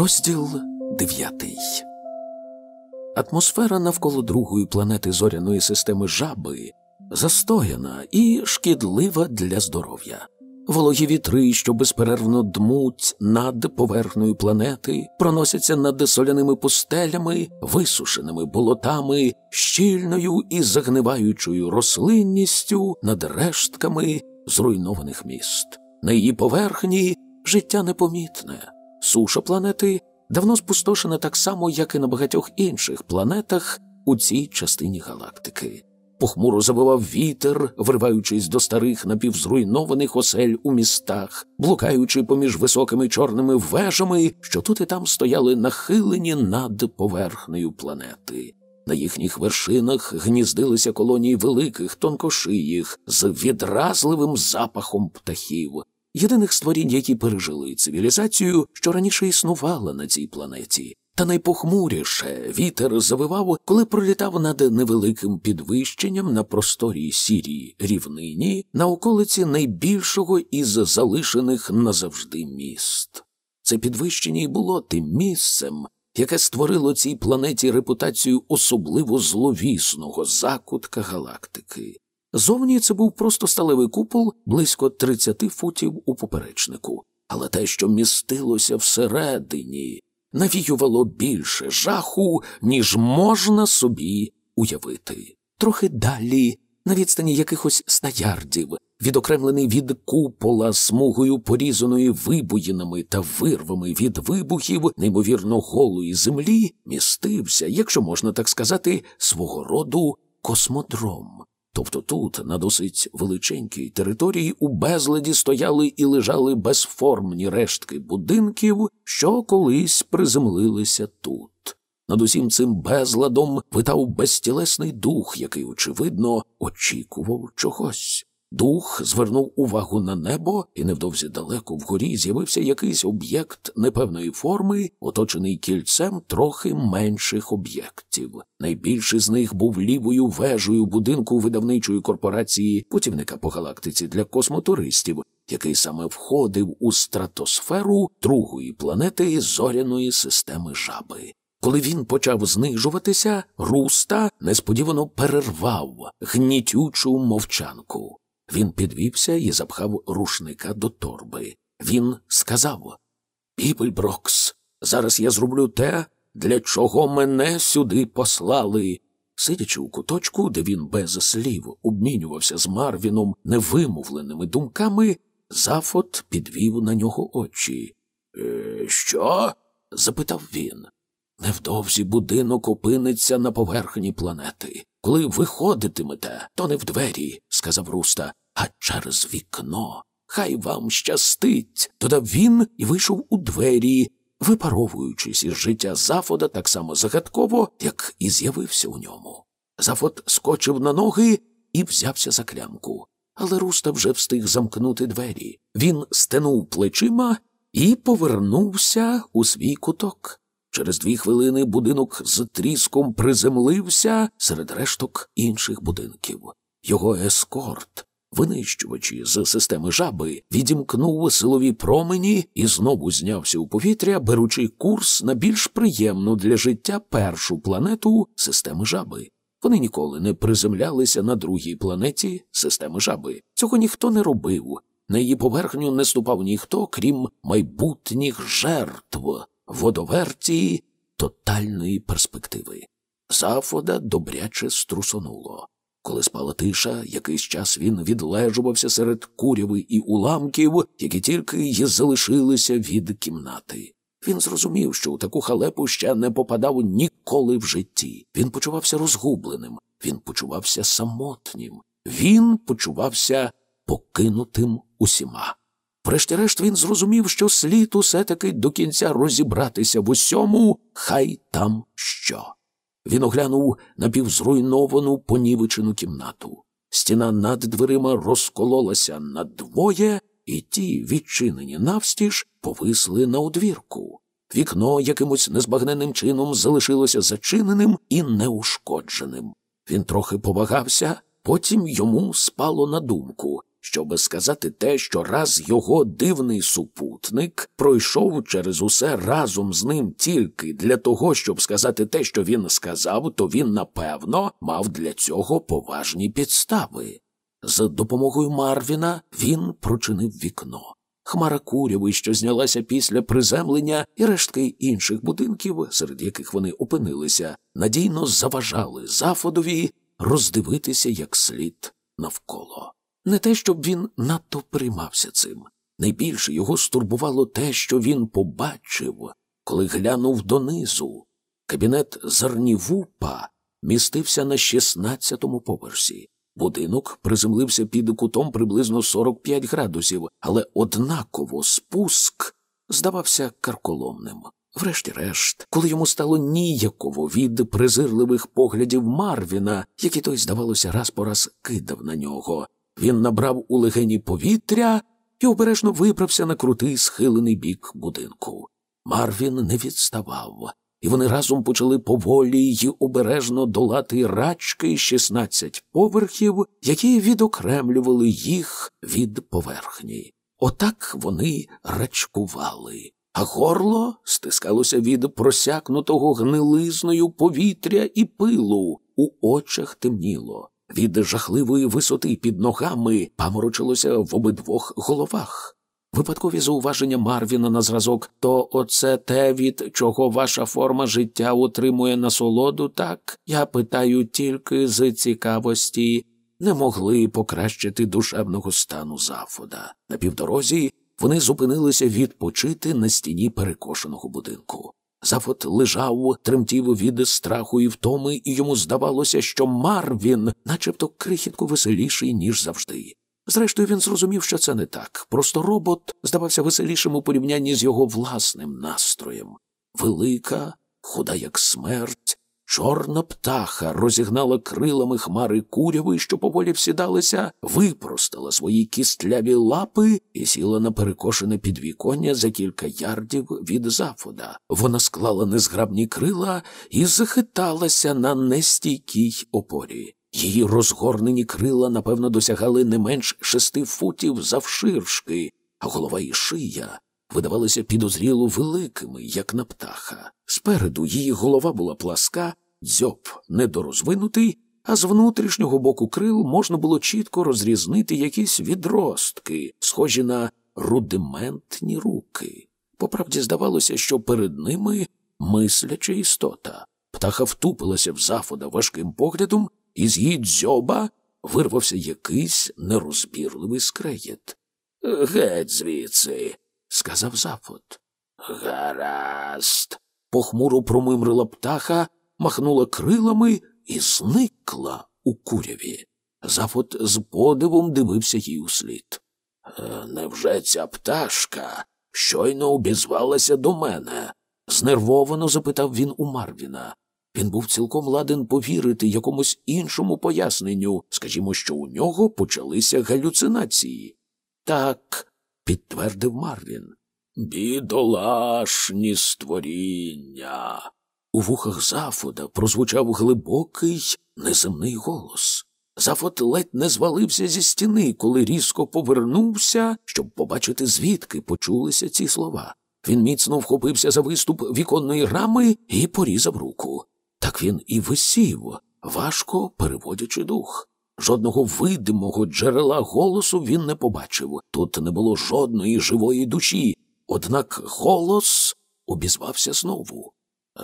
Розділ дев'ятий. Атмосфера навколо другої планети зоряної системи жаби застояна і шкідлива для здоров'я. Вологі вітри, що безперервно дмуть над поверхнею планети, проносяться над соляними пустелями, висушеними болотами, щільною і загниваючою рослинністю над рештками зруйнованих міст. На її поверхні життя непомітне. Суша планети давно спустошена так само, як і на багатьох інших планетах у цій частині галактики. Похмуро завивав вітер, вриваючись до старих напівзруйнованих осель у містах, блукаючи поміж високими чорними вежами, що тут і там стояли нахилені над поверхнею планети. На їхніх вершинах гніздилися колонії великих тонкошиїх з відразливим запахом птахів, єдиних створінь, які пережили цивілізацію, що раніше існувала на цій планеті. Та найпохмуріше вітер завивав, коли пролітав над невеликим підвищенням на просторій сірій рівнині на околиці найбільшого із залишених назавжди міст. Це підвищення й було тим місцем, яке створило цій планеті репутацію особливо зловісного закутка галактики. Зовні це був просто сталевий купол близько 30 футів у поперечнику, але те, що містилося всередині, навіювало більше жаху, ніж можна собі уявити. Трохи далі, на відстані якихось ста ярдів, відокремлений від купола смугою порізаної вибоїнами та вирвами від вибухів неймовірно голої землі, містився, якщо можна так сказати, свого роду космодром. Тобто тут, на досить величенькій території, у безладі стояли і лежали безформні рештки будинків, що колись приземлилися тут. Над усім цим безладом витав безтілесний дух, який, очевидно, очікував чогось. Дух звернув увагу на небо, і невдовзі далеко вгорі з'явився якийсь об'єкт непевної форми, оточений кільцем трохи менших об'єктів. Найбільший з них був лівою вежею будинку видавничої корпорації путівника по галактиці для космотуристів, який саме входив у стратосферу другої планети зоряної системи жаби. Коли він почав знижуватися, руста несподівано перервав гнітючу мовчанку. Він підвівся і запхав рушника до торби. Він сказав Піпельброкс, зараз я зроблю те, для чого мене сюди послали. Сидячи у куточку, де він без слів обмінювався з Марвіном невимовленими думками, Зафот підвів на нього очі. «Е, Що? запитав він. Невдовзі будинок опиниться на поверхні планети. Коли виходитимете, то не в двері, сказав Руста, а через вікно. Хай вам щастить, додав він і вийшов у двері, випаровуючись із життя Зафода так само загадково, як і з'явився у ньому. Зафод скочив на ноги і взявся за клямку. Але Руста вже встиг замкнути двері. Він стенув плечима і повернувся у свій куток. Через дві хвилини будинок з тріском приземлився серед решток інших будинків. Його ескорт, винищувачі з системи жаби, відімкнув силові промені і знову знявся у повітря, беручи курс на більш приємну для життя першу планету системи жаби. Вони ніколи не приземлялися на другій планеті системи жаби. Цього ніхто не робив. На її поверхню не ступав ніхто, крім майбутніх жертв водоверті тотальної перспективи. Зафода добряче струсонуло. Коли спала тиша, якийсь час він відлежувався серед куряви і уламків, які тільки й залишилися від кімнати. Він зрозумів, що у таку халепу ще не попадав ніколи в житті. Він почувався розгубленим, він почувався самотнім, він почувався покинутим усіма. Врешті-решт він зрозумів, що слід усе таки до кінця розібратися в усьому, хай там що. Він оглянув напівзруйновану понівечену кімнату. Стіна над дверима розкололася надвоє, і ті, відчинені навстіж, повисли на одвірку. Вікно якимось незбагненним чином залишилося зачиненим і неушкодженим. Він трохи повагався, потім йому спало на думку. Щоби сказати те, що раз його дивний супутник пройшов через усе разом з ним тільки для того, щоб сказати те, що він сказав, то він, напевно, мав для цього поважні підстави. З допомогою Марвіна він прочинив вікно. Хмара куряви, що знялася після приземлення, і рештки інших будинків, серед яких вони опинилися, надійно заважали зафодові роздивитися як слід навколо. Не те, щоб він надто приймався цим. Найбільше його стурбувало те, що він побачив, коли глянув донизу. Кабінет Зарнівупа містився на 16-му поверсі. Будинок приземлився під кутом приблизно 45 градусів, але однаково спуск здавався карколомним. Врешті-решт, коли йому стало ніяково від презирливих поглядів Марвіна, які той, здавалося, раз по раз кидав на нього, він набрав у легені повітря і обережно виправся на крутий схилений бік будинку. Марвін не відставав, і вони разом почали поволі й обережно долати рачки 16 поверхів, які відокремлювали їх від поверхні. Отак вони рачкували, а горло стискалося від просякнутого гнилизною повітря і пилу, у очах темніло. Від жахливої висоти під ногами паморочилося в обидвох головах. Випадкові зауваження Марвіна на зразок то оце те, від чого ваша форма життя утримує насолоду, так я питаю тільки з цікавості, не могли покращити душевного стану зафода. На півдорозі вони зупинилися відпочити на стіні перекошеного будинку. Зафот лежав, тремтів від страху і втоми, і йому здавалося, що Марвін, начебто крихітку веселіший, ніж завжди. Зрештою, він зрозумів, що це не так. Просто робот здавався веселішим у порівнянні з його власним настроєм. Велика, худа як смерть, чорна птаха розігнала крилами хмари куряви, що поволі всідалися, випростала свої кістляві лапи і сіла на перекошене підвіконня за кілька ярдів від зафода. Вона склала незграбні крила і захиталася на нестійкій опорі. Її розгорнені крила, напевно, досягали не менш шести футів завширшки, а голова і шия видавалися підозріло великими, як на птаха. Спереду її голова була пласка, дзьоб недорозвинутий, а з внутрішнього боку крил можна було чітко розрізнити якісь відростки, схожі на рудиментні руки. Поправді здавалося, що перед ними мисляча істота. Птаха втупилася в зафода важким поглядом і з її дзьоба вирвався якийсь нерозбірливий скреєт. Геть звідси, сказав Зафот. Гаразд. Похмуро промимрила птаха, махнула крилами і зникла у куряві. Зафот з подивом дивився їй услід. «Е, невже ця пташка щойно обізвалася до мене? знервовано запитав він у Марвіна. Він був цілком ладен повірити якомусь іншому поясненню, скажімо, що у нього почалися галюцинації. Так, підтвердив Марвін. Бідолашні створіння. У вухах Зафода прозвучав глибокий неземний голос. Зафот ледь не звалився зі стіни, коли різко повернувся, щоб побачити, звідки почулися ці слова. Він міцно вхопився за виступ віконної рами і порізав руку. Так він і висів, важко переводячи дух. Жодного видимого джерела голосу він не побачив. Тут не було жодної живої душі. Однак голос обізвався знову.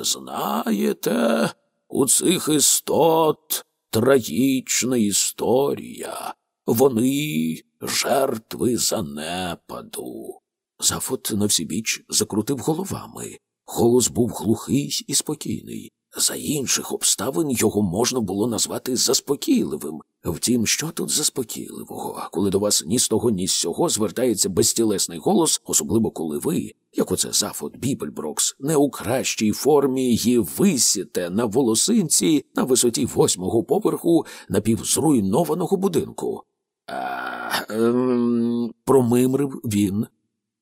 Знаєте, у цих істот трагічна історія. Вони жертви занепаду. Зафот на всібіч закрутив головами. Голос був глухий і спокійний. За інших обставин його можна було назвати заспокійливим. Втім, що тут заспокійливого, коли до вас ні з того, ні з сього звертається безтілесний голос, особливо коли ви, як оце Зафот Бібельброкс, не у кращій формі її висіте на волосинці на висоті восьмого поверху напівзруйнованого будинку. А, ем, промимрив він.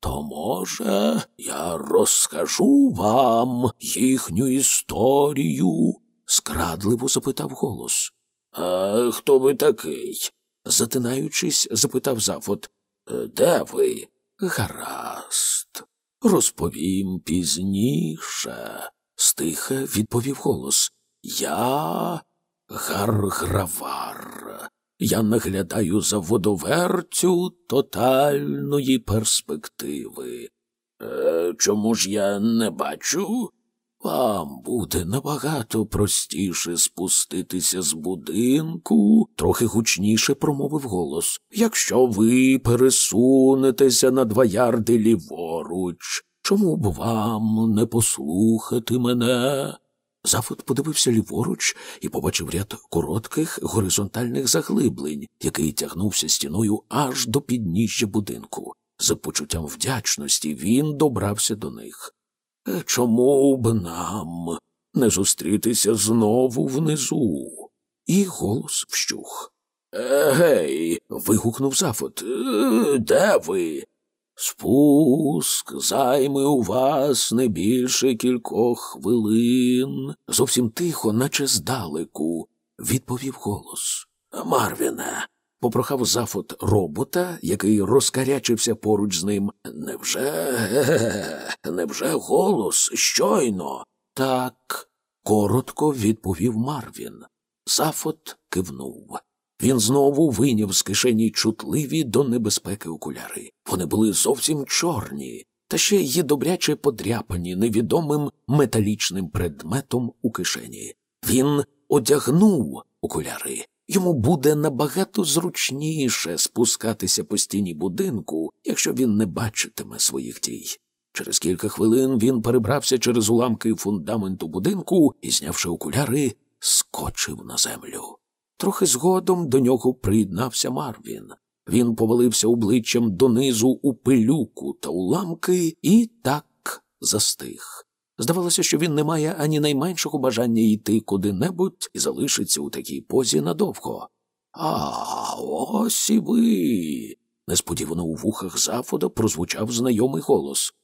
То, може, я розкажу вам їхню історію? скрадливо запитав голос. А хто ви такий? затинаючись, запитав Зафот. «Е, Де ви? Гаразд. Розповім пізніше, стиха відповів голос. Я гаргравар. Я наглядаю за водовертю тотальної перспективи. Е, Чому ж я не бачу? Вам буде набагато простіше спуститися з будинку, трохи гучніше промовив голос. Якщо ви пересунетеся на два ярди ліворуч, чому б вам не послухати мене? Зафот подивився ліворуч і побачив ряд коротких горизонтальних заглиблень, який тягнувся стіною аж до підніжжя будинку. За почуттям вдячності він добрався до них. «Е, Чому б нам не зустрітися знову внизу? І голос вщух. «Е, Гей. вигукнув Зафот. «Е, Де ви? Спуск займе у вас не більше кількох хвилин. Зовсім тихо, наче здалеку, відповів голос. Марвіне, попрохав зафот робота, який розкарячився поруч з ним. Невже, невже голос щойно? Так, коротко відповів Марвін. Зафот кивнув. Він знову вийняв з кишені чутливі до небезпеки окуляри. Вони були зовсім чорні, та ще й добряче подряпані невідомим металічним предметом у кишені. Він одягнув окуляри. Йому буде набагато зручніше спускатися по стіні будинку, якщо він не бачитиме своїх дій. Через кілька хвилин він перебрався через уламки фундаменту будинку і, знявши окуляри, скочив на землю. Трохи згодом до нього приєднався Марвін. Він повалився обличчям донизу у пилюку та уламки і так застиг. Здавалося, що він не має ані найменшого бажання йти куди-небудь і залишиться у такій позі надовго. А ось і ви. Несподівано у вухах Зафода прозвучав знайомий голос.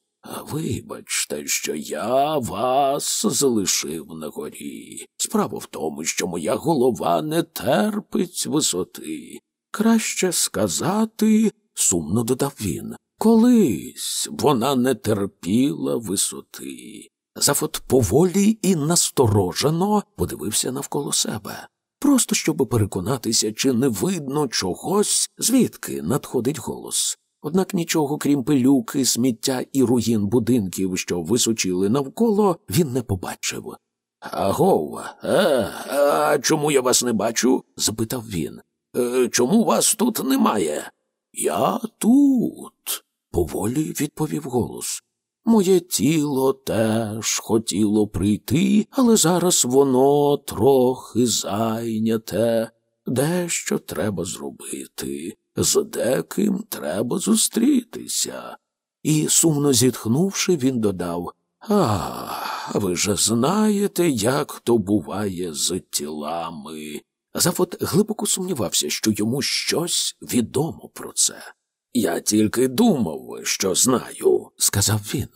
Вибачте, що я вас залишив на горі. Справа в тому, що моя голова не терпить висоти. Краще сказати, сумно додав він, колись вона не терпіла висоти. Зафот поволі і насторожено подивився навколо себе, просто щоб переконатися, чи не видно чогось, звідки надходить голос. Однак нічого, крім пилюки, сміття і руїн будинків, що височили навколо, він не побачив. Агов, а, «Е, а чому я вас не бачу? запитав він. «Е, Чому вас тут немає? Я тут, поволі відповів голос. Моє тіло теж хотіло прийти, але зараз воно трохи зайняте. Дещо треба зробити з деким треба зустрітися. І, сумно зітхнувши, він додав А, ви ж знаєте, як то буває з тілами. Зафот глибоко сумнівався, що йому щось відомо про це. Я тільки думав, що знаю, сказав він.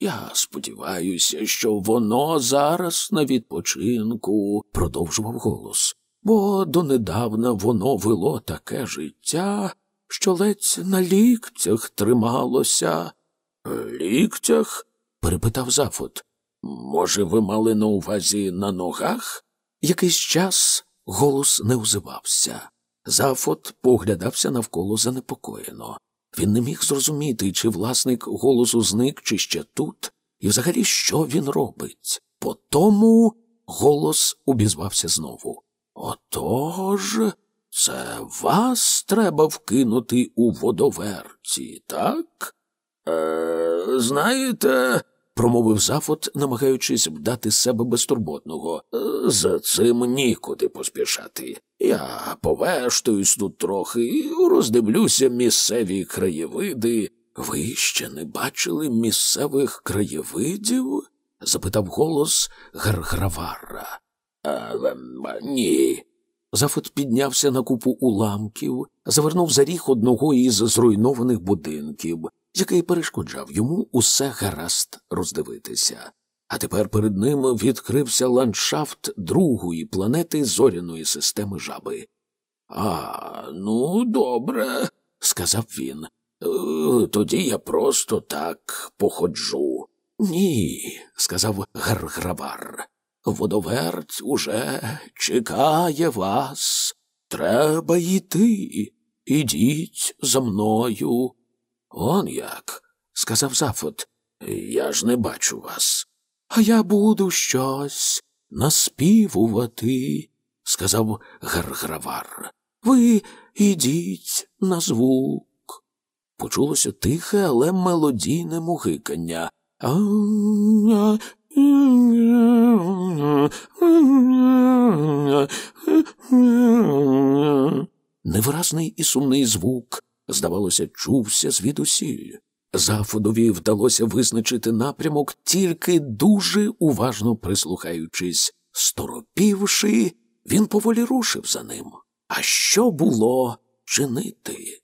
Я сподіваюся, що воно зараз на відпочинку, продовжував голос бо донедавна воно вело таке життя, що ледь на ліктях трималося. Ліктях? перепитав Зафот. Може, ви мали на увазі на ногах? Якийсь час голос не озивався. Зафот поглядався навколо занепокоєно. Він не міг зрозуміти, чи власник голосу зник, чи ще тут, і взагалі що він робить. По тому голос обізвався знову. Отож, це вас треба вкинути у водоверці, так? Е, Знаєте, промовив Зафот, намагаючись вдати себе безтурботного. За цим нікуди поспішати. Я повештуюсь тут трохи і роздивлюся місцеві краєвиди. Ви ще не бачили місцевих краєвидів? запитав голос Гаргравара. Але ні. Зафот піднявся на купу уламків, завернув за ріг одного із зруйнованих будинків, який перешкоджав йому усе гаразд роздивитися. А тепер перед ним відкрився ландшафт другої планети зоряної системи жаби. А, ну, добре, сказав він. «Е, Тоді я просто так походжу. Ні, сказав Гаргравар. Водоверть уже чекає вас. Треба йти. Ідіть за мною. Он як, сказав Зафот. Я ж не бачу вас. А я буду щось наспівувати, сказав Гаргравар. Ви ідіть на звук. Почулося тихе, але мелодійне мугикання. Невиразний і сумний звук, здавалося, чувся звідусіль. Зафодові вдалося визначити напрямок, тільки дуже уважно прислухаючись. Сторопівши, він поволі рушив за ним. А що було чинити?